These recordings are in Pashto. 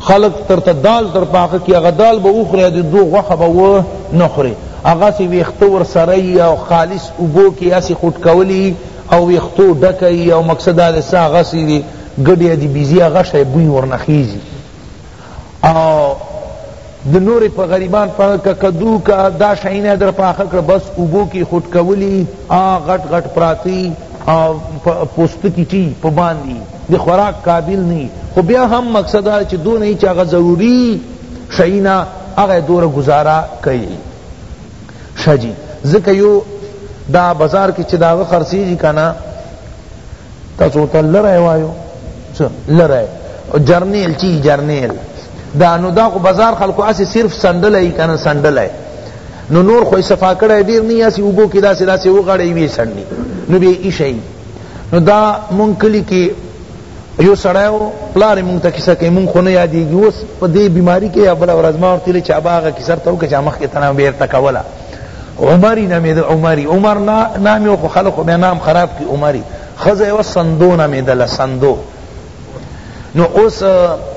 خلق درته دال در پاخه کړي هغه دال به وخورې او د دوی غوښه به و نه خورې هغسې ویښته ورسره یي او خالص اوبو کې هسې خوټ کولي یي او ویښتو ډکه یي او مقصد دا دی څه هغسې دی ګډې یا د بیزې هغه شی بوی ورنه خیزي او د نورې په غریبان په ککدو که دا شیونه در پاخه کړه بس اوبو کې خوټ کولي غټ غټ پراته یي او پوستکي ټي په باندې د خوراک قابل نه وي خو بیا هم مقصد دا چې دونه یې چې هغه ضروري شیونه هغه یې دوره ګزاره کوي ښه جي ځکه یو دا بازار کې چې د هغه خرڅېږي که نه تاسو ورته لری وایو څه لری جرنیل چی جرنیل دا نو دا خو بازار خلکو هسې صرف سنډلی که نه سنډلی نو نور خو یې صفا کړی ډېر نه یې هسې اوبو کې داسې داسې وغړی ویې سنډي نو بیا یې ایښی نو دا مونږ کلی کې یو سړی و پلار مونږ ته کیسه کوي مونږ خو نه یادېږي اوس په دې بیماري کې یا بله ورځ ما ورته ویلې چې ابا هغه کیسه ورته وکړه چې مخکې ته نه بېرته کوله عمری نامیده عمری عمر نامی و خو خلق بیا نام خراب کی عمری خزه و سندو نامیدل سندو نو اوس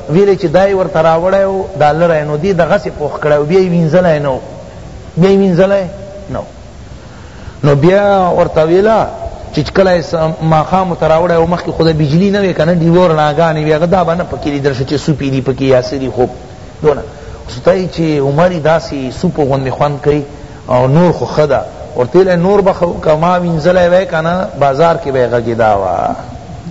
ویلی چې دای ور تراوړی او دا لری نو دی دغه سی پوخ کړی بیا وینځلی نو بیا وینځلی نو نو بیا ورته ویلا چې کله ماښام ته راوړی او مخکې خو د بجلي نه وې که نه ډیوه رڼاګانې وې هغه دا به نه پکې لیدل شو چې سوپې دي پکې یا څه دي خوب دونه اوس ته یې چې عمر یې داسې سوپو غوندې خوند کوي او نور خو ښه ده ورته ویلی نور به خو که ما وینځلی وی که نه بازار کې به یې غږېدا وه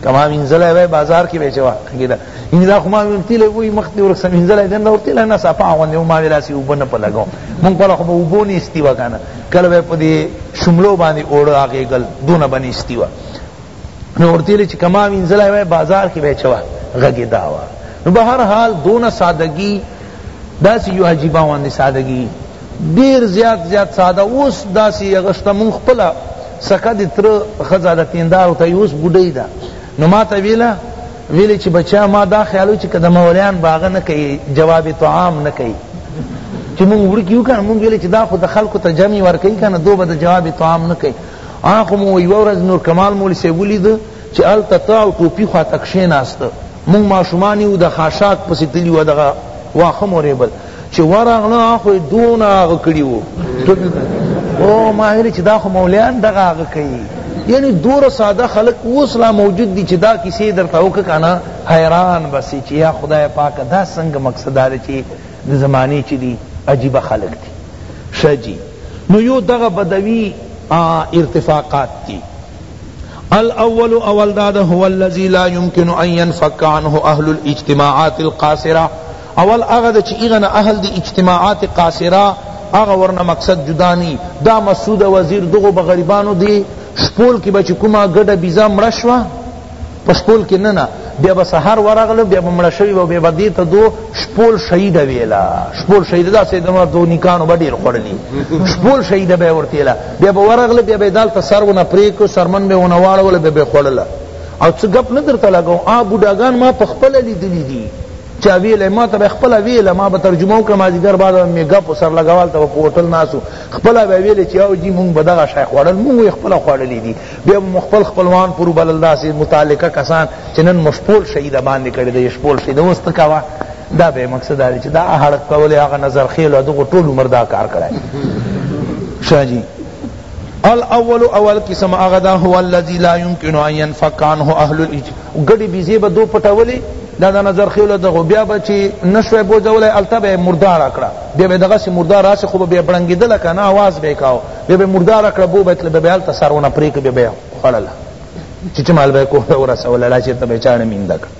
که ما وینځلی وی بازار کې به یې چې وه غږېدا ان دا خو ما ویل تیل وی مخ دی ورک سمینځل دین دا ورتیل نه صفا غوندې ما ویل اسی وبنه په لګو مونږ کله خو وبونی استی وکنه کله په دې شملو باندې اوړ هغه گل دونه بنی استی و نو ورتیل چې کما وینځل وای بازار کې بیچوا غږی دا و نو به هر حال دونه سادگی داس یو عجیبا باندې سادگی ډیر زیات زیات ساده اوس داسې غشته مونږ خپل سکه د تر خزاده تیندار ته اوس بډای ده نو ما ته ویله ویلی چی بچیا ما دا خیال وو چی که د مولیان به هغه نه کیی جواب طعام نه کیی چی مونږ وړو کیو کنه مونږ ویلی چی دا خو د خلکو ته جمع ورکیی کنه دو به د جواب طعام نه کیی آن خو مو یو ورځ نور کمال مول سی ولید چی الته تا او ټوپی خوا تکشیناست مونږ ماشومان یو د خاشاک پسی تلی و دغه واخه مو ریبل چی ورغلو خو یې دونه هغه کړي وو او ما ویل چې دا خو مولیان دغه هغه کوي یعنی دور ساده خلق اوس لا موجود دي چې دا کیسې درته وکړه کنه حیران بسې چې یا خدای پاک دا څنګه مقصد دا چې د زمانې چې دي عجیبه خلق دي ښه جي نو یو دغه بدوی ارتفاقات دي الاول اول داد هو الذي لا يمكن ان ينفك عنه اهل الاجتماعات القاصره اول هغه ده چی هغه نه اهل دی اجتماعات قاصره هغه ورنه مقصد جدا نی دا مسعود وزیر دغو به غریبانو دی شپول کی به چی کومه ګډه بیزه مړه شوه په شپول کی نه نه بیا به سحر ورغله بیا به مړه شوی بیا به دی ته دو شپول شهید ویلا شپول شهید دا سید نور دو نکانو به ډیر خړلی شپول شهید به ورتیلا بیا به ورغله بیا به دال ته سر ونه پریکو سرمن به ونه واړول بیا به خړله او څه غپ نه درته لګاو آ بوډاګان ما په خپل لیدلی دی چا ویلی ما ته به خپله ویله ما به ترجمه وکړه مازدیګر بعد به مې ګپ سرلګوال ته به په هوټل ناست وو خپله به یې ویلې چې او جي مونږ به دغه شی خوړل مونږ یې خپله خوړلي دي بیا به مو خپل خپلوان پر وبلل داسې متعلقه کسان چې نن مو شپول شهیده باندې کړې ده شپول شهیده اوس ته کوه دا به مقصد دا چې دا هړک کولی هغه نظر خیل او دغه ټول عمر دا کار کړی شاه جی الاول اول قسم هغه دا هو الذی لا یمکن ان ينفک عنه اهل الاج ګډی بیزی به دو پټولی دا دا نظر خیول دغه بیا به چی نشوی بوځولای الته به مردار کړه بیا به دغه سی مردار راس خو به بړنګیدل کنه आवाज به کاو بیا به مردار کړه بو به تل به الته سرونه پریک بیا به خړل چې مال به کوه ورسول لا چې ته به چاړه مینده کړه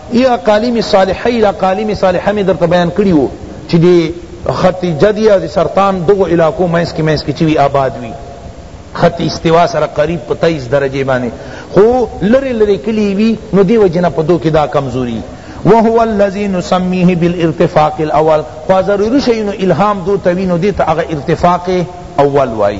ای اقالیم صالحه ای اقالیم صالحه می درته بیان کړی وو چی دی خط جدی او سرطان دغو علاقو منځ کی منځ کی چی وی آباد وی خط استوا سره قریب په 23 درجه باندې خو لری لری کلی وی نو دی وجنه په دو کی دا کمزوری وهو الذي نسميه بالارتفاق الاول خو ضروري شي نو الهام دو توینو دیت هغه ارتفاق اول وای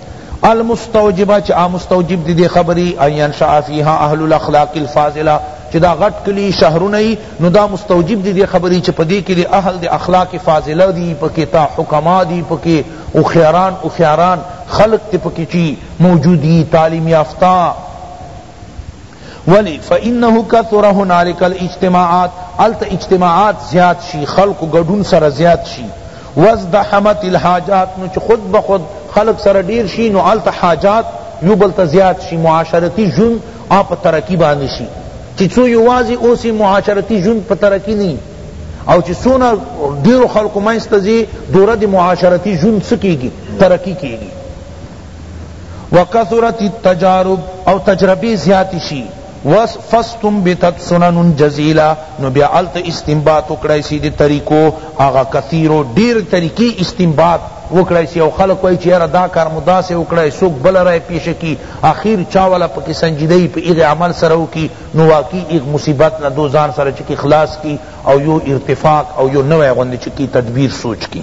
المستوجبه چه مستوجب دی دی خبری ان ینشأ فیها اهل الاخلاق الفاضلة چه دا غټ کلی شهرونه یی نو دا مستوجب دی دی خبری چه پدی کی دی اهل دی اخلاق فاضلة دی پکی تا حکماء دی پکی هوښیاران هوښیاران خلق تی پکی چی موجود یی تعلیم یافته ولی فانه کثر هنالک الاجتماعات هلته اجتماعات زیاد شی خلق گډون سره زیاد شی وازدحمت الحاجات نو چه خود بخود خلق سره ډیر شی نو هلته حاجات یو بل ته زیاد شی معاشرتی ژوند هغه په ترقی باندې شی چه څو یوازی اوسی معاشرتی ژوند په ترقی نه او چه څونه ډیر خلق منځ ته ځی دوره د معاشرتی ژوند سکیږي ترقی کیږي وکثرت التجارب او تجربی زیاتی شی فاستنبتت سنن جزیلہ نو بیا هلته استنباط وکړای سی دی طریقو هغه کثیرو ډیر طریقی استنباط وکړای سی او خلق وای چی یاره دا کار مو داسی وکړای سوک بل رای پیش کی اخیر چا والا پکی سنجیده یی پا ایغی عمل سره وکی نو واقعی ایغ مصیبت نه دو ځان سره چکی خلاص کی او یو ارتفاق او یو نوی غوندی چکی تدبیر سوچ کی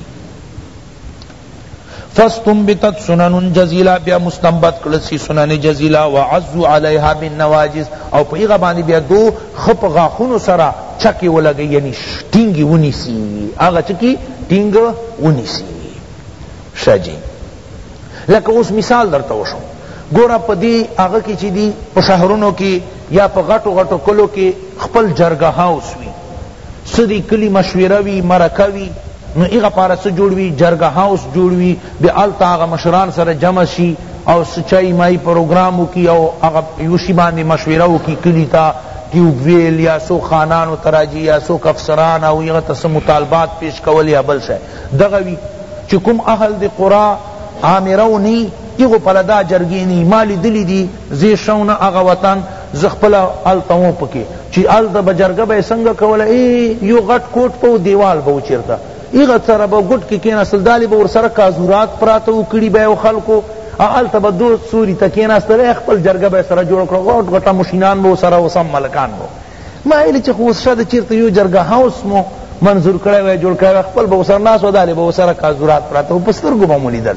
فاستنبتت سنن جزیلا بیا مستنبت کړل سی سنن جزیلا وعزو علیها بالنواجز او په هغه باندې بیا دو خپ غاخونو سره چکی ولګی یعنی ټینګی ونیسی هغه چکی ټینګ ونیسی شجی لکه اوس مثال درته وشو ګوره په دی هغه کې چې دی په شهرونو کې یا په غټو غټو کلو کې خپل جرګه هاوس وی څه دی کلی مشوره وی مرکه وی نو هغه پاره څه جوړ وی جرګه هاوس جوړ وی بیا هلته هغه مشران سره جمع شی او څه چای مای پروګرام وکی او هغه یو شی باندې مشوره وکی کلی ته ټیوب ویل یا څو خانانو ته راځی یا څوک افسران او هغه ته څه مطالبات پیش کول یا بل شی دغه وی چې کوم اهل د قرآ عامره و نی هغو پله دا جرګې نی ما لیدلی دی زه شونه هغه وطن زه خپله هلته وم پکې چې هلته به جرګه به یې څنګه کوله ای یو غټ کوټ به و دیوال به و چېرته هغه سره به ګوټ کې کېناستل دالې به ورسره کازورات پراته و کړي به یې و خلکو او هلته به دو سوري ته کېناستل ای خپل جرګه به یې سره جوړه کړه غټ غټه مشینان به ورسره و سم ملکان به ما ویلې چې خو اوس ښه ده چېرته یو جرګه هاوس مو منظور کړی وای جوړ کړی وای خپل به ورسره ناست و دالې به ورسره کازورات پراته و په سترګو به مو لیدل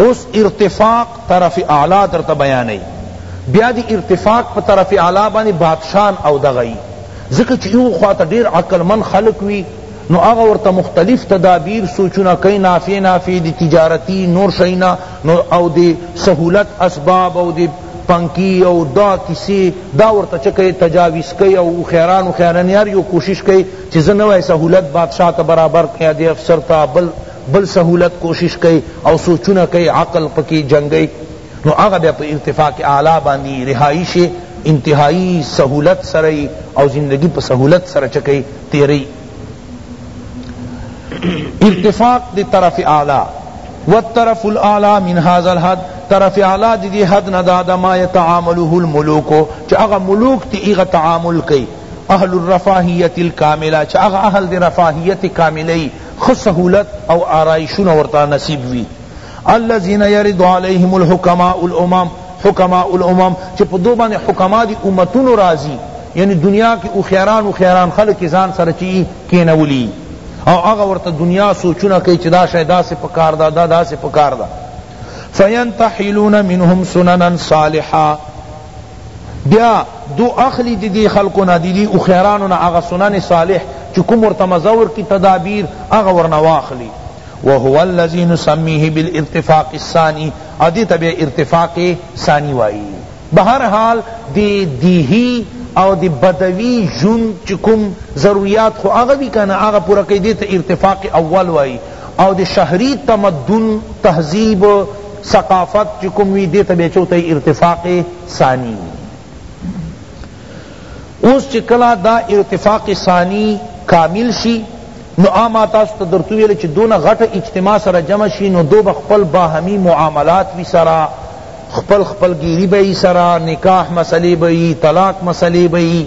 اوس ارتفاق طرف اعلی درته بیانوی بیا دی ارتفاق په طرف اعلی باندی بادشان او دغه یی ځکه چی یو خوا ته ډیر عقل مند خلق وی نو هغه ورته مختلف تدابیر سوچونه کئی نافع نافع دی تجارتی نور شئینا نو او دی سہولت اسباب او دی پنکی او دا کسی دا ورته چه کئی تجاویز کئی او خیران و خیرنیار یو کوشش کئی چی زه نوی سہولت بادشاہ تا برابر کئی دی افسر تا بل بل سهولت کوشش کئ او سوچونه کئ عقل پکی جنګئ نو هغه بیا په ارتفاع کی اعلی باندی رهائی شی انتهائی سهولت سره یی او زندگی په سهولت سره چه کئ تیرئ ارتفاق دی طرف اعلی والطرف الاعلی من هذا الحد طرف اعلی دی دی حد ندا دا ما یتعامله الملوک چه اغا ملوک تی اغا تعامل کئی اهل الرفاهیت الکاملہ چه اغا اهل دی رفاهیت کاملی ښه سهولت او آرایشونه ورته نصیب وی الذین یرد علیهم الحکماء الامم حکماء الامم چه په دو باندې حکما دی امتونو راضی یعنی دنیا کی هوښیاران هوښیاران خلق ځان سره چی کینولی او هغه ورته دنیا سوچونه کوي چې دا شی داسې پکار ده دا داسې پکار ده فینتحلون منهم سننا صالحه بیا دو اخلی دی دی خلقو نه دی دی هوښیارانو نه هغه سنن صالح چی کوم ورته مزه ورکی تدابیر هغه ورنه واخلی وهو الذی نسمیه بالارتفاق الثانی او دی ته بیا ارتفاق ثانی وایی بهر حال دی دیهی او دی بدوی ژوند چی کوم ضروریات خو هغه وی کنه هغه پوره کئی دی ته ارتفاق اول وایی او د شهری تمدن، تهذیب، ثقافت چی کوم وی دی ته بیا چوته ارتفاق ثانی وی اوس چی کله دا ارتفاق ثانی کامل شی نو آ ما تاسو ته درته ویل چی دونه غټه اجتماع سره جمع شی نو دو به خپل باهمی معاملات وی سره خپل خپل ګیری به یی سره نکاح مسلی به یی طلاق مسلی به یی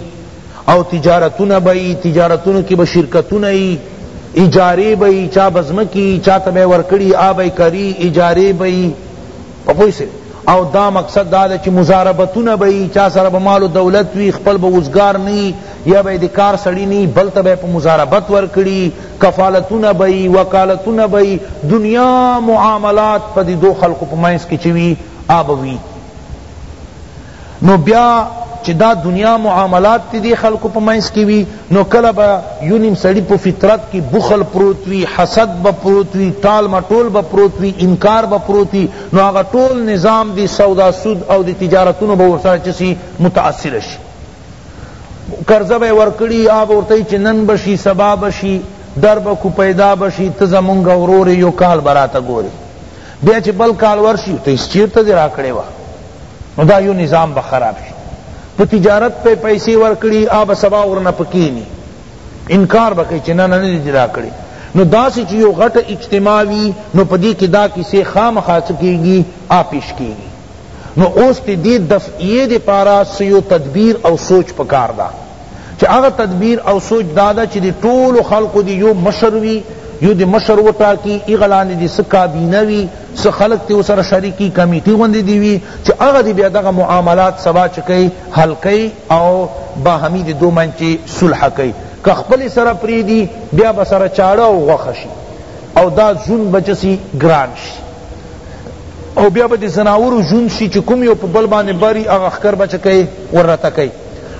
او تجارتونه به یی تجارتونو کی به شرکتونه یی اجاری به یی چا به زمکی یی چا ته به یی ورکړی آ به یی کری اجاری به یی په پوه شوی او دا مقصد دا ده چی مزاربتونه به یی چا سره به مال و دولت وی خپل به اوزګار نه یی یا به یی د کار سړی نه یی بل ته به یی په مزاربت ورکړی کفالتونه به یی وکالتونه به یی دنیا معاملات په دی دو خلقو په منځ کی چه وی آ به وی نو بیا چی دا دنیا معاملات تی دی خلقو په منځ کی وی نو کله به یو نیم سړی په فطرت کی بخل پروت وی حسد به پروت وی ټال مټول به پروت وی انکار به پروت وی نو هغه ټول نظام دی سودا سود او دی تجارتونو به ورسره چه سی متاثر شی قرضه به ورکړی هغه به ورته چی نن به شی سبا به شی در به کو پیدا به شی ته زمونږ ورور یو کال به راته ګوری بیا چی بل کال ورشی ته هیڅ چیرته دی راکړی وه نو دا یو نظام به خراب شي په تجارت په پیسې ورکړي آ به سبا ورنه په کینی انکار به کوي چې نه نه نه دي راکړي نو داسې چې یو غټ اجتماع وي نو په دې کې دا کیسې خامخا څه کېږي آ پیش کېږي نو اوس دې دفعیې دپاره څه یو تدبیر او سوچ پکار ده چی هغه تدبیر او سوچ دا ده چی دی ټولو خلقو دی یو مشر وی یو دی مشر وټاکی هغه لاندی دی څه کابینه وی څه خلق تی ورسره شریک وی کمیټی غوندی دی وی چی هغه دی بیا دغه معاملات سبا چه کئی حل کئی او باهمی دی دو منچ صلح کئی که خپل سره پریدی بیا به سره چاړه او غوښه شی او دا ژوند به چه سی ګران شی او بیا به دی ځناورو ژوند شی چی کوم یو په بل باندی بری هغه ښکر به چه کئی ورته کئی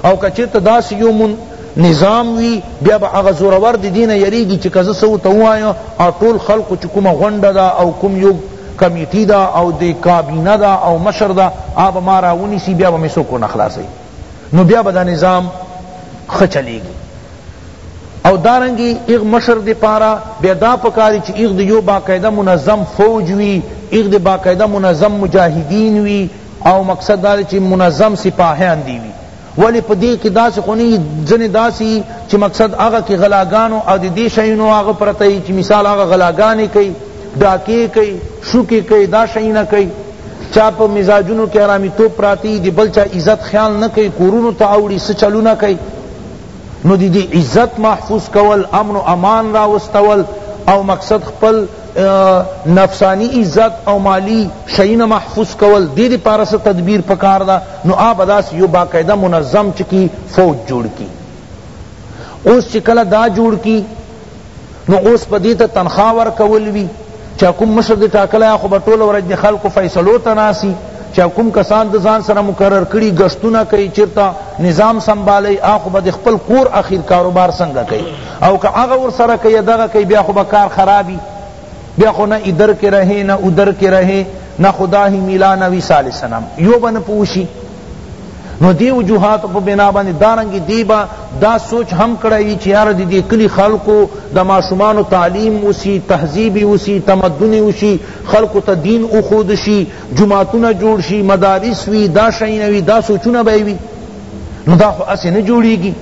او که چیرته داسی یو من نظام وی بیا به هغه زورور د دینه یریږي چې که زه څه ورته ووایم او ټول خلقو چې کومه غونډه ده او کوم یو کمیټي ده او د کابینه ده او مشر ده هغه به ما راونیسي بیا به مې څوک ونه خلاصوي نو بیا به دا نظام ښه چلیږي او دارنګي ایغ مشر دی پارا بیا دا پکاری چې ایغ د یو باقاعده منظم فوج وی ایغ د باقاعده منظم مجاهدین وی او مقصد دا دی چی منظم سپاهیان دی وی ولی په دی کی داسی خو نه ځنی داسی چی مقصد هغه کی غلاګانو او دی دی شینو هغه پرته چی مثال هغه غلاګانی کئی ډاکی کئی شوکی کئی دا شینا کئی چا په مزاجونو کی آرامی توب پراتی دی بل چا عزت خیال نه کئی کورونو ته اوړي څه چلونه کئی نو دی دی عزت محفوظ کول امن و امان راوستول او مقصد خپل نفسانی عزت او مالی شیونه محفوظ کول دی دی پاره څه تدبیر پکار ده نو آ به داسی یو باقاعده منظم چه کی فوج جوړ کی اوس چه کله دا جوړ کی نو اوس په دې ته تنخواه ورکول وی چا کوم مشر دې ټاکلی خو به ټوله ورځ د خلکو فیصلو ته ناسی چا کوم کسان د ځان سره مقرر کړي ګشتونه کوي چیرته نظام سنبالي اخو به د خپل کور اخیر کاروبار څنګه کوي او که هغه ورسره کئ یا دغه کئ بیا خو به کار خراب وي بیا خو نه ادھر کے رہے نه ادھر کے رہے نه خدا ہی ملا نه وی صالح صنم یو به نه پوه شي نو دی وجوهاتو په بنا باندې دارنګې دی به دا سوچ هم کړی وي چې یاره د دې کلي خلکو د ماشومانو تعلیم وسي تهذیب وسي تمدن وشي خلکو ته دین وښود شي جوماتونه جوړ شي مدارس وي دا شیونه وي دا سوچونه به وي نو دا خو هسې نه جوړېږي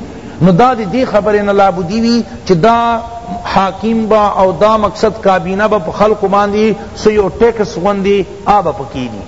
نو دا دی دی خبری نه لابدی وی چی دا حاکم با او دا مقصد کابینه با پا خلق باندی سو یو ٹیکس غوندی آبا پکیدی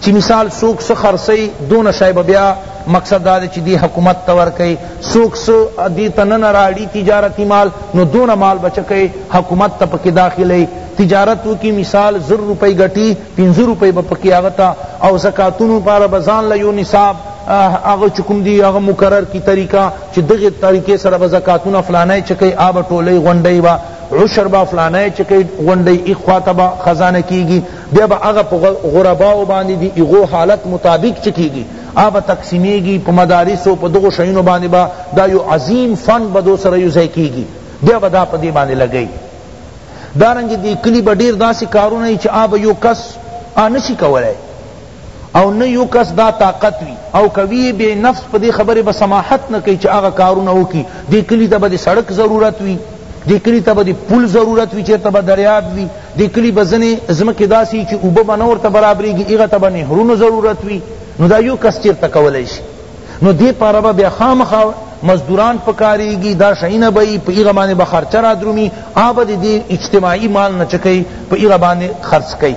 چی مثال سوک سو خرسی دون شای بیا مقصد دا دی چی دی حکومت تور کئی سوک سو دی تنن راڑی تجارتی مال نو دون مال بچکئی حکومت تا پکی داخلی تجارت کی مثال زر روپی گٹی پنزو روپی با پکی آغتا او زکاتونو پارا بزان لیو نصاب هغه چه کوم دی هغه مکرر کی طریقه چه دغه طریقه سره به زکاتونه فلانی چه کئی آ به ټولی غونډی با عشر با فلانی چه کئی غونډی ایک خوا ته به خزانه کیږی بیا به هغه په غرباو باندی دی هغو حالت مطابق چه کیږی آ به تقسیمیږی په مدارسو په دغو شیونو باندی با دا یو عظیم فنډ به دو سره یو ځای کیږی بیا به دا په دی باندی لګئی دارنګه دی کلی به ډیر داسی کارونه چه آ به یو کس آ نشی کولای او نه یو کس دا طاقت وی او که وی یې بی نفس په دې خبرې به سماحت نه کوي چې هغه کارونه وکړي دې کلي ته به د سړک ضرورت وي دې کلي ته به د پل ضرورت وي چېرته به دریاب وي دې کلي به ځینې ځمکې داسې وي چې اوبه به نه ورته برابرېږي هغه ته به نهرونو ضرورت وي نو دا یو کس چېرته کولی شي نو دې پاره به بیا خامخا مزدوران پکاریږي دا شیونه به په هغه باندې به خرچه رادرومي هغه به د دې اجتماعي مال نه چکوي په هغه باندې خرڅ کوي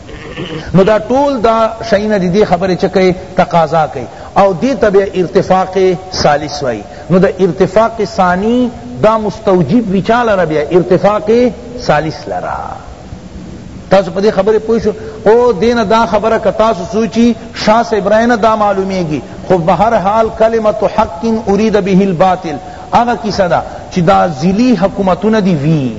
نو دا ټول دا شینا دی دی خبر چکے تقاضا کئ او دی تب ارتفاق ثالث وئی نو دا ارتفاق ثانی دا مستوجب وی چا لرا بیا ارتفاق ثالث لرا تاسو پدې خبره پوه شو او دین دا خبره ک تاسو سوچی شاه صاحب راینه دا معلومیږي خو به هر حال کلمت حق اريد به الباطل هغه کیسه دا چې دا ذلی حکومتونه دی وی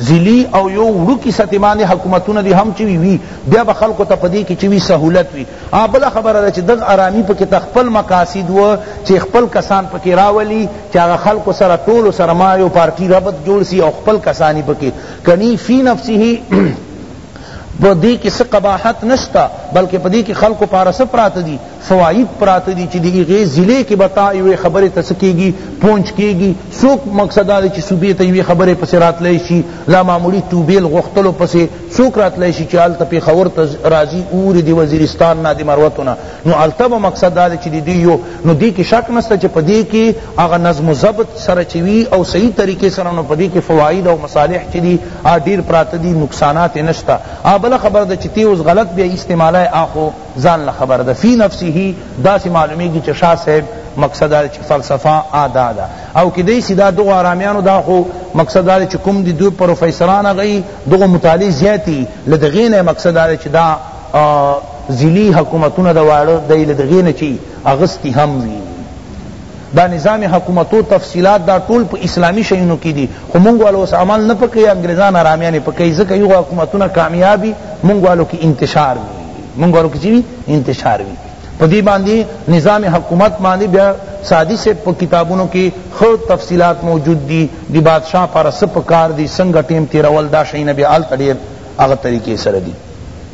ضلعی او یو وړوکی ستمانی حکومتونه دی هم چوی وی بیا به خلکو ته پدی کی چوی سهولت وی ها بل خبره ده چی دغ ارامی پکی ته خپل مقاصد و چی خپل کسان پکی راولی چی هغه خلکو سره ټولو سره ما یو پارټی ربط جوړ سی او خپل کسانی پکی کنی فی نفسه په دې کې څه قباحت نشته بلکې په دې کې خلکو پاره څه پراته دي فواید پراته دي چې د هغې ضلع کې به تا یوې خبرې ته څه کېږي پونچ کېږي څوک مقصد دا دی چې صوبې ته یوې خبرې پسې راتلی شي لا معمولي ټوبیل غوښتلو پسې څوک راتلی شي چې هلته پېښور ته راځي اوري د وزیرستان نه د مروتو نه نو هلته به مقصد دا دی چې د دوی یو نو دې کې شک نشته چې په دې کې هغه نظم و ضبط سره چې وي او صحیح طریقې سره نو په دې کې فواید او مصالح چې دي آ ډیر پراته دی نقصانات یې نشته آ بله خبره ده چی تی اوس غلط بیا استعمالای آ خو ځان له خبره ده فی نفسه داسی معلومیږی چی شاه صاحب مقصد دا چی فلسفه آ دا ده او کیدای سی دا دغو آرامیانو دا خو مقصد دا چی کوم دی دوی پروفیسران هغه دغو مطالعه زیاتی له دغی نه مقصد دا چی دا ضلعی حکومتونه د واړه دی له دغی نه چی اغستی هم وی دا نظام حکومتو تفصیلات دا ټول په اسلامی شیونو کی دی خو مونږ والو اوس عمل نه پکی انګریزان ارامیان پکی زکه یو حکومتونه کامیابی مونږ والو کی انتشار وی مونږ والو کی چی انتشار وی پدی باندی نظام حکومت باندی بیا سادی سے پا کتابونو کی خود تفصیلات موجود دی دی بادشاہ پر سپ کار دی سنگ ٹیم تیرول دا شئینا بیا آلتا دیر اغا طریقے سر دی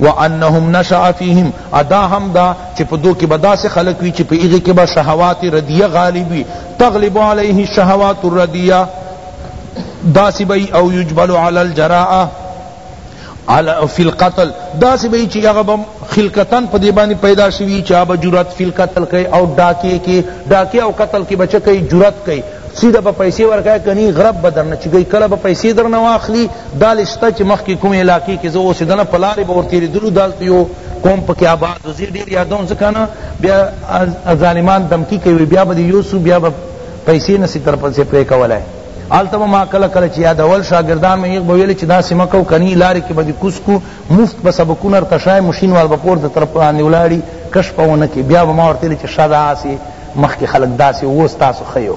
وانهم نشا فیهم ادا هم دا چی په دو کی به داسی خلق وی چی په هغی کی به شهوات ردیه غالب وی تغلب علیه الشهوات الردیه داسی بی او یجبل علی الجراء فی القتل داسی بی چی هغه به خلقتن په دی باندې پیدا شوی چی هغه جرأت فی القتل کئ او ډاکی کی ډاکی او قتل کی بچ کئ جرأت کئ سیده به پیسې ورکای کنی غرب بدرنه چګی کله به پیسې درنه واخلی دا لسته چی مخکی کومی علاقی کی زه اوسیدنه په لاری به ورتیریدلو دالته یو قوم پکی آباد وو زه یی ډیر یادوم ځکه نه بیا ظالمان دمکی کوی بیا به دی یوسو بیا به پیسی نسی تر پسی پری کولای هلته به ما کله کله چی یادول شاګردان می یغ به ویل چی داسی مه کو کنی لاری کی به دی کوس کو مفت به سبقونه درته شای مشین وال به پورته تر باندې ولاړی کش به ونکی بیا به ما ورته ویل چی ښه دا هسی مخکی خلک داسی وو ستاسو ښه یو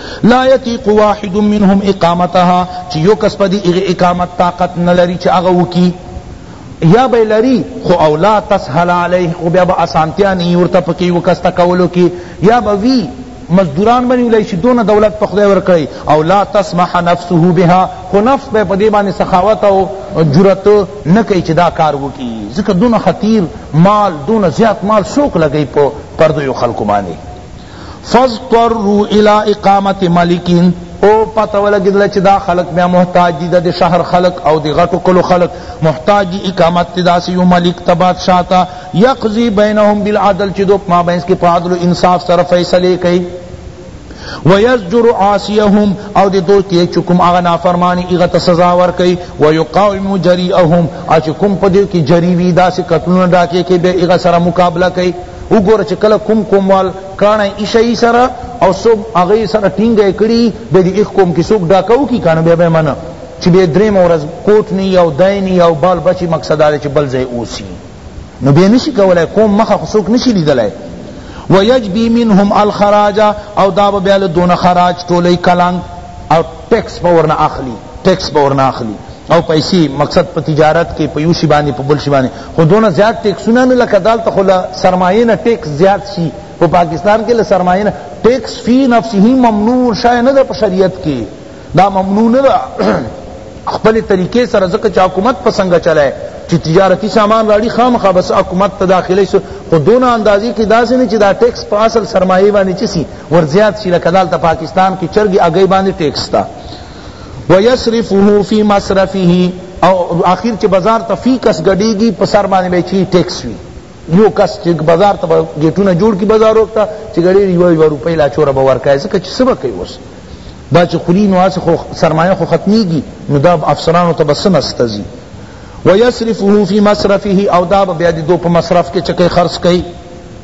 لا یطیق واحد منهم اقامتها چی یو کس پدی اغی اقامت طاقت نلری چی اغا وکی یا بی لری خو او لا تسهل علیه خو بیا با آسانتیا نی ورته پکی یو کس تا کولو کی یا با وی مزدوران بنی لای شی دون دولت په خدای ورکړی او لا تسمح نفسه بها خو نفس بی پدی باندې سخاوت او جرأت نکی چی دا کار وکی ځکه دون خطیر مال دون زیات مال سوک لګی په پردیو خلق باندې فاضطروا الی اقامة ملکین او پته ولګیدله چی دا خلق بیا محتاج دی ددی شهر خلق او دی غټو کلو خلق محتاج دی اقامت تی داسی یو ملک ته بادشاہ ته یقضی بینهم بالعدل چی دو په مابینځ کی په عدل و انصاف سره فیصلی کئی ویزجر عاصیهم او دی دو کی چی کوم هغه نافرمان دی هغه ته سزا ورکئی ویقاوم جریئهم او چی کوم په دیو کی جری وی داسی قتلونه ډاکی کی بیا هغه سره مقابله کئی وګوره چې کله کوم کوموال کاڼی ایښی سره او څوک هغه سره ټینګی کړي بیا د ایښ کوم کې څوک ډاکه وکړي که نه بیا به یې منه چې بیا درېیمه ورځ کوټ نه وي او دی نه وي او بال بچ وي مقصد دا دی چې بل ځای اوسي نو بیا نشي کولای کوم مخه خو څوک نشي لیدلی ویجبی منهم الخراج او دا به بیا له دونه خراج ټولی کلنګ او ټیکس به ورنه اخلی ټیکس به ورنه اخلی او پیسې مقصد په تجارت کې په یو شي باندې په بل شي باندې خو دونه زیات ټیکسونه نه لکه دالته خو له سرمایې نه ټیکس زیات شي په پاکستان کې له سرمایې نه ټیکس فی نفسه ممنوع شای نه ده په شریعت کې دا ممنوع نه ده خپل طریقې سره ځکه چې حکومت په څنګه چلای چې تجارتي سامان راړي خامخا بس حکومت ته داخلي سو خو دونه اندازې کې داسې نه چې دا ټیکس په اصل سرمایې باندې چسی ور زیات شي لکه دالته پاکستان کې چرګې اګۍ باندې ټیکس شته ويصرفه في مصرفه او اخر چې بازار ته فی کس ګډیږي په سر باندې به چی ټیکس وي یو کس چې بازار ته گیټونه جوړ کی بازار وکړه چې غړي یو یو روپۍ لا چوره به ورکای ځکه چې سبا کوي اوس دا چې خلی نو اس خو سرمایه خو ختمیږي نو دا افسرانو ته بس نستزي ويصرفه في مصرفه او دا بیا دو په مصرف کې چکه خرج کوي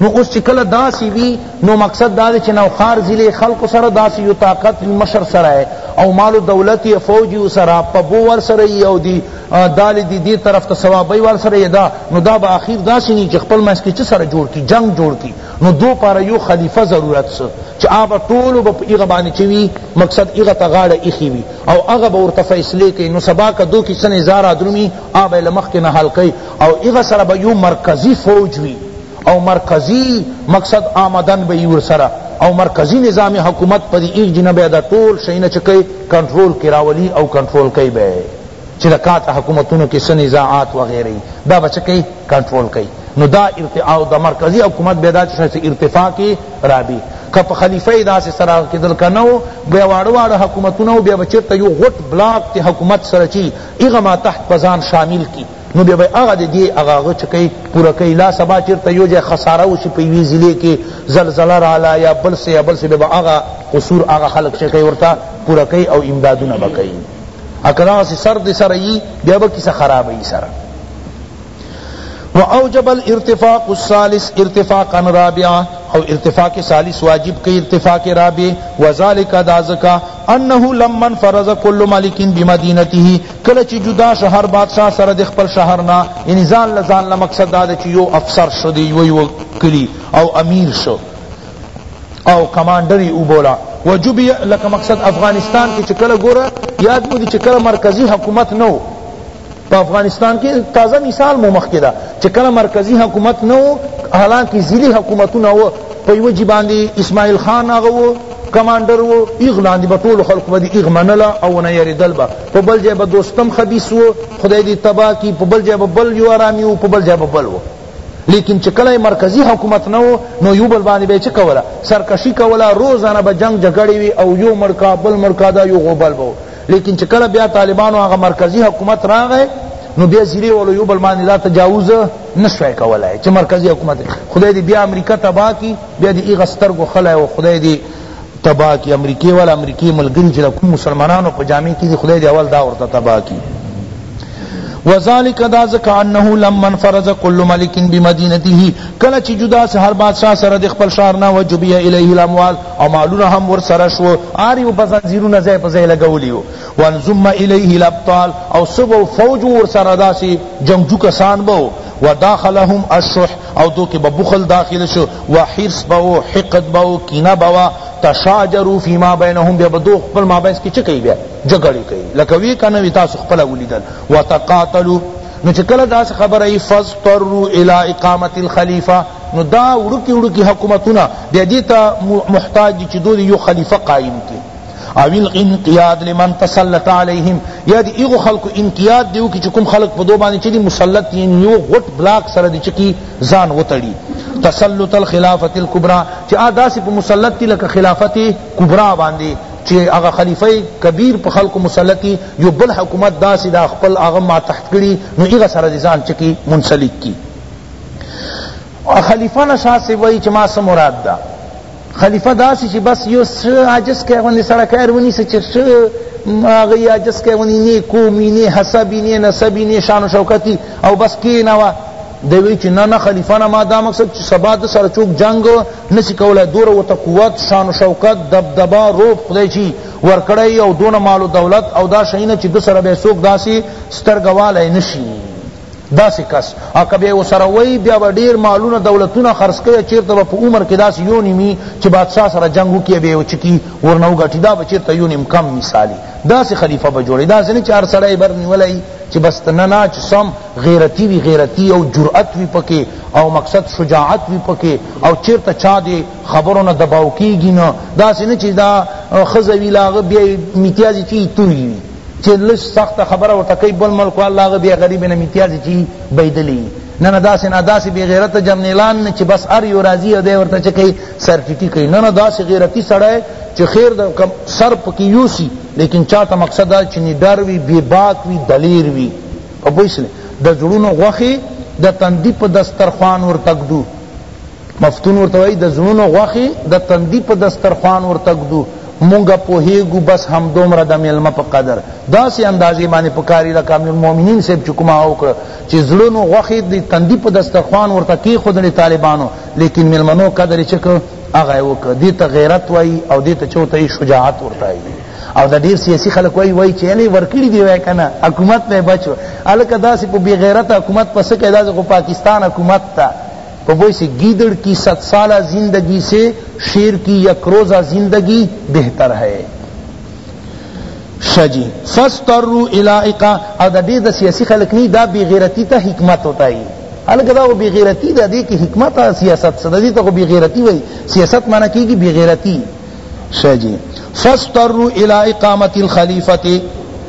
نو اوس چی کله داسی وی نو مقصد دا دی چی نوښار ضلعی خلقو سره داسی یو طاقت وی مشر سړی او مال و دولت یی فوج یی ورسره پبو ورسره یی او دی دالی دی دی طرف ته صوابی ورسره یی دا نو دا به اخیر داسی نه یی چی خپل منځ کی چه سره جوړ کی جنګ جوړ کی نو دو پاره یو خلیفه ضرورت سو چی هغه ټولو به په هغه باندی چه وی مقصد هغه ته غاړه ایښی وی او هغه به ورته فیصلی کئی نو سبا که دو کی څه نظا رادرومی هغه به یی له مخکی نه حل کئی او هغه سره به یو مرکزی فوج وی او مرکزی مقصد آمدن به یی ورسره او مرکزی نظام حکومت په دی ایږدی نه بیا دا ټول شیونه چه کئ کنټرول کی راولی او کنټرول کئ به یی چه دا کاته حکومتونو کی څه نزاعات وغیره یی دا به چه کئ کنټرول کئ نو دا ارتعاء او دا مرکزی حکومت بیا دا چه شای ارتفاع کی رابی که په خلیفه داسی سره کدل کنو بیا واړه واړه حکومتونه بیا بچرته یو غټ بلاک تی حکومت سره چی اغه ما تحت پزان شامل کی نو بیا به هغه د دې هغه هغه څه کوي پوره کوي لا سبا چېرته یو ځای خساره وشي په یوې ضلع کې زلزله راغله یا بل څه یا بل څه بیا به هغه قصور هغه خلک څه کوي ورته پوره کوي او امدادونه به کوي او که دغسې سر د سره یي بیا به کیسه خرابه یي سره واوجب الارتفاق الثالث ارتفاقا رابعا او ارتفاق ثالث واجب کی ارتفاق رابع وذالک دازکا انه لمن فرض كل ملك بمدينته کله چی جدا شو هر بادشاه سره د خپل شهر نه یعنی ځان له ځان نه مقصد دا ده چی یو افسر شو دی یو یو کلی او امیر شو او کمانډر یې وبوله وجبی لکه مقصد افغانستان کې چې کله ګوره یاد مو دي چې کله مرکزی حکومت نه و په افغانستان کې تازه مثال مو مخکې ده چې کله مرکزی حکومت نه و حالانکه ځینې حکومتونه و په یوه جي باندې اسماعیل خان هغه و کمانډر و ایغ لاندې به ټولو خلکو به د ایغ منله او نه یېرېدل به په بل ځای به دوستم خبیث و خدای دې تبا کی په بل ځای به بل یو آرامی و په بل ځای به بل و لیکن چې کله مرکزی حکومت نه و نو یو بل باندې به چې کوله سرکشی کوله روزانه به جنگ جګړې وي او یو مرکا بل مرکا دا یو غوبل به لیکن چې کله بیا طالبانو هغه مرکزی حکومت راغی نو بیا زیری ولو یو بل باندې دا تجاوز نشوي کولای چې مرکزی حکومت خدای دې بیا امریکا تبا کی بیا دې ایغستر کو خلای او خدای دې تباه کی امریکی والا امریکی ملګری چی دا کوم مسلمانانو په جامه کی دی خدای دی اول دا ورته تباه کی وذالک دا ذکا انه لمن فرض كل ملك بمدينته کله چې جدا سه هر بادشاہ سره د خپل شهر نه وجبی الیه الاموال او مالونه هم ور سره شو آری او بزنجیرونه ځای په ځای لګولیو وانزم الیه الابطال او سب فوج ور سره داسي جنگجو کسان بو وداخلهم الشح او دو که به بخل داخل شو و حرص به و حقد به و کینه به و تشاجرو فیما بینهم بیا به دو خپل مابینس کی چه کئی بیا جگڑی کئی لکه وی کنه وی تاسو خپل ولیدل و تقاتلو نو چه کله داس خبر ای فاضطرو الی اقامت الخلیفہ نو دا وڑکی وڑکی حکومتونه بیا دیتا محتاج دی چه دو دی یو خلیفہ قائم کی او الانقیاد لمن تسلط علیہم یا دی ایغو خلق انقیاد دیو کی چکم خلق پدو باندې چلی مسلط یین یو غټ بلاک سره دی چکی ځان وتړي تسلط الخلافت الکبرى چې ا داسې په مسلط تی لکه خلافت کبرا باندې چې هغه خلیفہ کبیر په خلق مسلطی یو بل حکومت داسې دا خپل هغه ما تحت کړي نو ایغه سره دی ځان چکی منسلک کی خلیفہ نشا سے وای چې ما سمراد ده خلیفه داسی چې بس یو سر عاجز که غنی سرکار ونی سه چې سر آغی عاجز که ونی نی کومی نی حسبی نی نسبی نی شان و شوکتی او بس کی نوا دوی چې نه نه خلیفه نه ما دا مقصد چې سبا د سره چوک جنگ نسی کولای دور ورته قوت شان و شوکت دبدبا روب خدای چی ورکړی او دون مال و دولت او دا شینه چې د سره به سوک داسی سترګواله نشی داسی کس او که بیا ورسره وی بیا به ډیر مالونه دولتونه خرڅ کړی او چیرته به په عمر کی داسی یو نیم وی چی بادشاه سره جنګ وکی او بیا یو چکی ورنه وګټی دا به چیرته یو نیم کم مثالی داسی خلیفه به جوړی داسی نه چی هر سړی بر نیولی چی بس ته نه نه چی سم غیرتی وی غیرتی او جرات وی پکی او مقصد شجاعت وی پکی او چیرته چا دی خبرو نه دباو کیږی نه داسی نه چی دا ښځه وی له هغه بیا میتیازی چی توری وی چی لږ سخته خبره ورته کوي بل ملک والا هغه بیا غریب نه امتیاز چی بایدلی نه نه داسې نه داسې بی غیرت جمنیلان نه چې بس هر یو راضی او دی ورته چې کوي سر ټیټی کوي نه نه داسې غیرتی سړی چې خیر د سر پکې یوسی لیکن چاته مقصد دا چې نډر وي بی باک وي دلیر وي په پوښله د جوړونو غوخي د تندی په دسترخوان ورتګدو مفتون ورته وایی د زړونو غوښی د تندی په دسترخوان ورته ږدو مونږ پوهیږو بس همدومره د میلمه په قدر داسی اندازی باندی پکاری لکه امیرالمومنین صاحب چی کوم هغه وکړه چی زړونو غوښی د تندی په دسترخوان ورته کیښودلی طالبانو لیکن میلمنو قدر یې چه کړ هغه یې وکړ دی ته غیرت وایی او دی ته چه ورته شجاعت ورته وایی او دا ډیر سیاسی خلک وای وای چې نه ورکړي دی وای کنه حکومت نه بچو الکه داسې په بی غیرت حکومت پس کې داسې کو پاکستان حکومت تا په بوی سه ګیدړ کی صد ساله زندګی سه شیر کی یک روزه زندګی بهتر هئ شجی فسترو الائقا او دا دې د سیاسی خلق نه دا بی غیرتی ته حکمت ہوتا ہے الګ دا بی غیرتی دا دې کې حکمت سیاست صد دې ته بی غیرتی وای سیاست معنی کیږي بی غیرتی شجی فسترو الی اقامت الخلیفۃ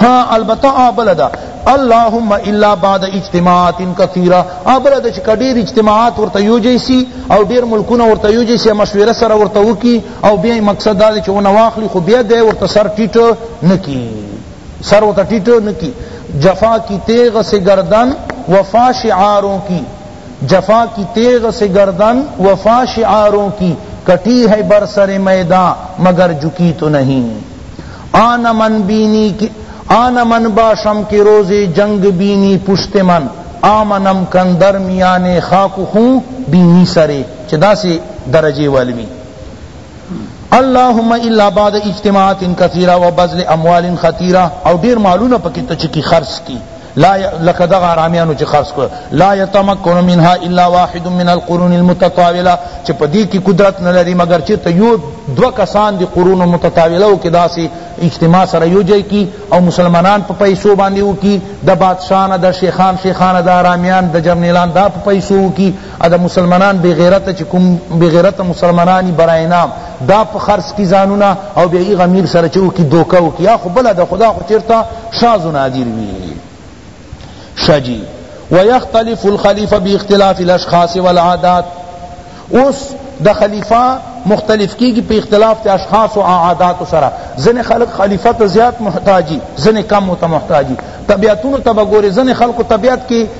ها البته آبل دا اللهم الا بعد اجتماعات کثیره ابل د چ ډیر اجتماعات ورته یو جیسی او ډیر ملکونه ورته یو جیسی مشوره سره ورته وکی او بیا مقصد دا چې ونه واخلی خو بیا د ورته سر ټیټ نکی سر ورته ټیټ نکی جفا کی تیغ سے گردن وفا شعاروں کی جفا کی تیغ سے گردن وفا شعاروں کی کٹی ہے برسر میدان مگر جھکی تو نہیں آن من بینی آن من باشم که روز جنگ بینی پشت من آمنم کن در میان خاک و خون بینی سره چه دا سی درجه والی بی اللهم الا بعد اجتماعات کثیرہ و بذل اموال خطیرہ او دیر مالونه پکی تو چکی خرس کی لا لکه دغه آرامیانو چې خرڅ کړ لا یتمکن منها الا واحد من القرون المتطاوله چې په دې کې قدرت نه لري مګر چې ته یو دوه کسان دي قرون متطاوله او کې داسې اجتماع سره یو ځای کی او مسلمانان په پیسو باندې وکي د بادشاہ نه د شیخان شیخان د آرامیان د جرنیلان دا په پیسو وکي ادا مسلمانان بی غیرته چی کوم بی غیرته مسلمانانی برای نام دا په خرڅ کی ځانونه او بیا ایغه میر سره چی وکی دوکه وکی یا خو بله ده خو دا خو چیرته شاذ و نادر وی شه جی ویختلف الخلیفه باختلاف الاشخاص والعادات اوس د خلیفہ مختلف کیږي په اختلاف د اشخاص او عادات سره ځنې خلق خلیفہ ته زیات محتاجی ځنې کم ته محتاجی طبیعتونو ته بګوري ځنې خلق طبیعت کې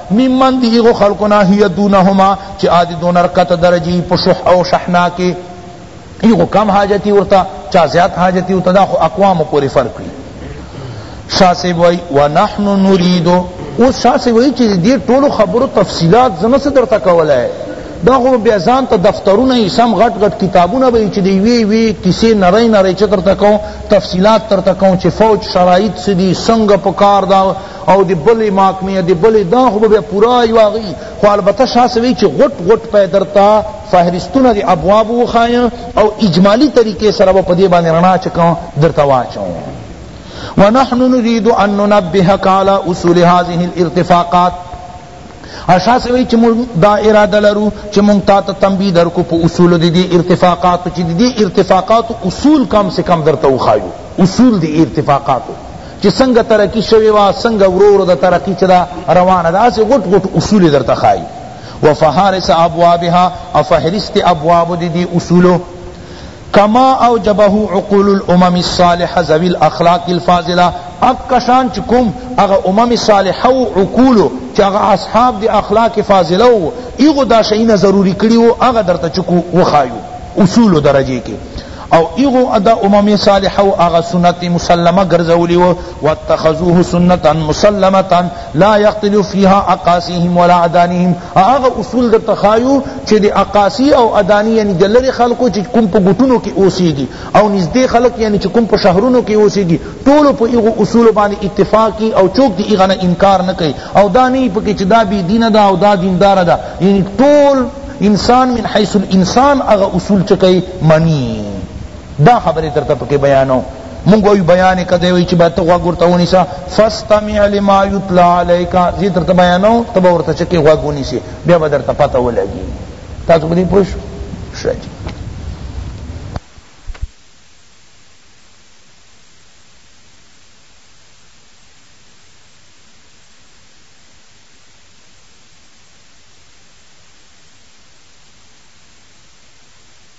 مِّن مَّن دی هغو خلقو نه هی دونهما چی آ دی دونه ښکته درجی په شح او شحناء کی هغو کم حاجتی ورته چا زیات حاجتی ورته دا خو اقوامو پوری فرق وی شاہ صاحب وئی ونحن نريد اوس شاہ صاحب وئی چی دی ټولو خبرو تفصیلات زنه څه درته کولای دا خو بیا ځان ته دفترونه یې سم غټ غټ کتابونه به چې دی وی وی کیسې نری نری چې درته کوم تفصیلات درته کوم چې فوج شرایط څه دي څنګه پکار دا او دی بلی ماکمی دی بلی دا خو بیا پورا یو هغه خو البته شاه سوی چې غټ غټ په درتا فهرستونه دی ابواب وخای او اجمالی طریقې سره په دې باندې رڼا چکم درتا واچو ونحن نريد ان ننبهك على اصول هذه الارتفاقات شاہ سے وی چی مونږ دا اراده لرو چی مونږ تا ته تنبیه درکو په اصول دی دی ارتفاقاتو چی دی ارتفاقاتو اصول کم سے کم درته وخایو اصول دی ارتفاقاتو چی سنگ ترقی شوی وا سنگ ورو ورو دا ترقی چی دا روانه دا اسی غټ غټ اصول درته خای وفهارس ابوابها افهرست ابواب دی دی اصولو کما اوجبه عقول الامم الصالحة ذوی الاخلاق الفاضلة اکه شان چی کوم هغه امم صالحة و عقولو چی هغه اصحاب دی اخلاق فاضلة وو هغو دا شئینا ضروری کړی وو هغه درته چکو وښایو اصولو درجه کی او هغو دا امم صالحة و هغه سنت مسلمة ګرځولی وو واتخذوه سنة مسلمة لا یختلف فیها اقاصیهم ولا ادانیهم هغه اصول در تخایو چه دی عکاسی او ادانی یعنی د لری خلقو چه کوم په ګټونو کی اوسیږي او نږدې خلق یعنی چه کوم په شهرونو کی اوسیږي ټول په ایغو اصول باندې اتفاق کی او چوک دی ایغه نه انکار نه کوي او دا نه پکې چه دا بی دین ده او دا دیندار ده یعنی ټول انسان من حیث الانسان هغه اصول چکه منی دا خبرې درته پکې بیانوم مونږ وی بیان کده وی چې به ته غوږ ورته ونیسه فاستمع لما یتلی علیک زه درته بیانوم ته به ورته چکې غوږ ونیسې بیا به درته پته ولګي تاسو په دې پوه شئ